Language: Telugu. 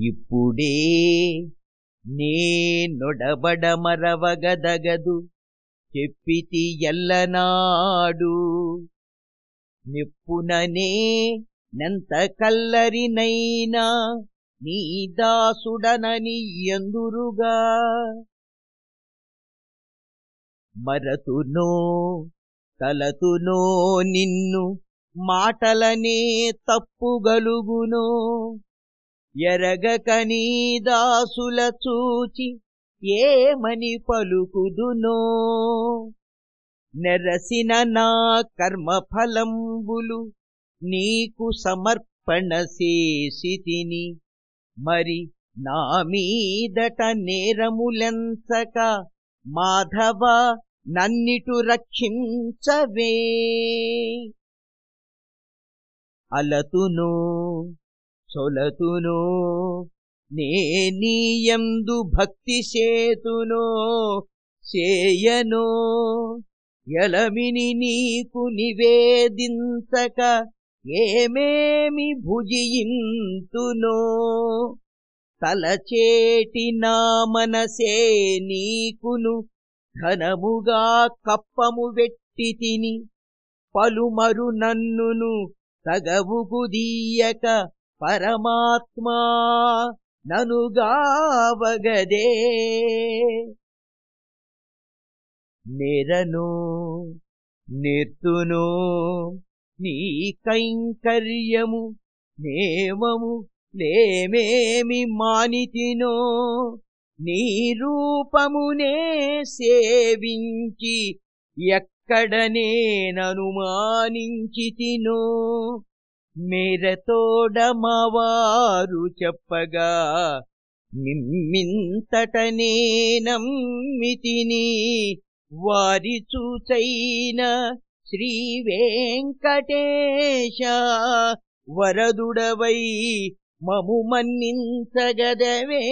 ఇప్పుడే నేనొడబడ మరవగదగదు. చెప్పితి ఎల్లనాడు. నిప్పుననే నెంత కల్లరినైనా నీ దాసుడనని ఎందురుగా? మరతునో తలతునో నిన్ను మాటలనే తప్పుగలుగునో? ఎరగక నీ దాసుల చూచి ఏమని పలుకుదునో? నెరసిన నా కర్మఫలంబులు నీకు సమర్పణ చేసితిని. మరి నా మీదట నేరములెంచక మాధవ నన్నిటు రక్షించవే? అలతును సొలతును నేనీయందు భక్తి సేతునో చేయనో ఎలమిని నీకు నివేదించక ఏమేమి భుజియింతునో తలచేటి నా మనసే నీకును ఘనముగా కప్పము వెట్టి తిని పలుమరు నన్నును తగవుగుదీయక పరమాత్మా ననుగావగదే నిరను నిర్తును నీ కైంకర్యము నేమము లేమేమి మానితినో నీ రూపమునే సేవించి ననుమానించి తినో మేరతోడమవారు చెప్పగా నిమ్మింతటనే నమ్మితిని వారి చూచైన శ్రీ వెంకటేశ వరదుడవై మము మన్నించగదవే.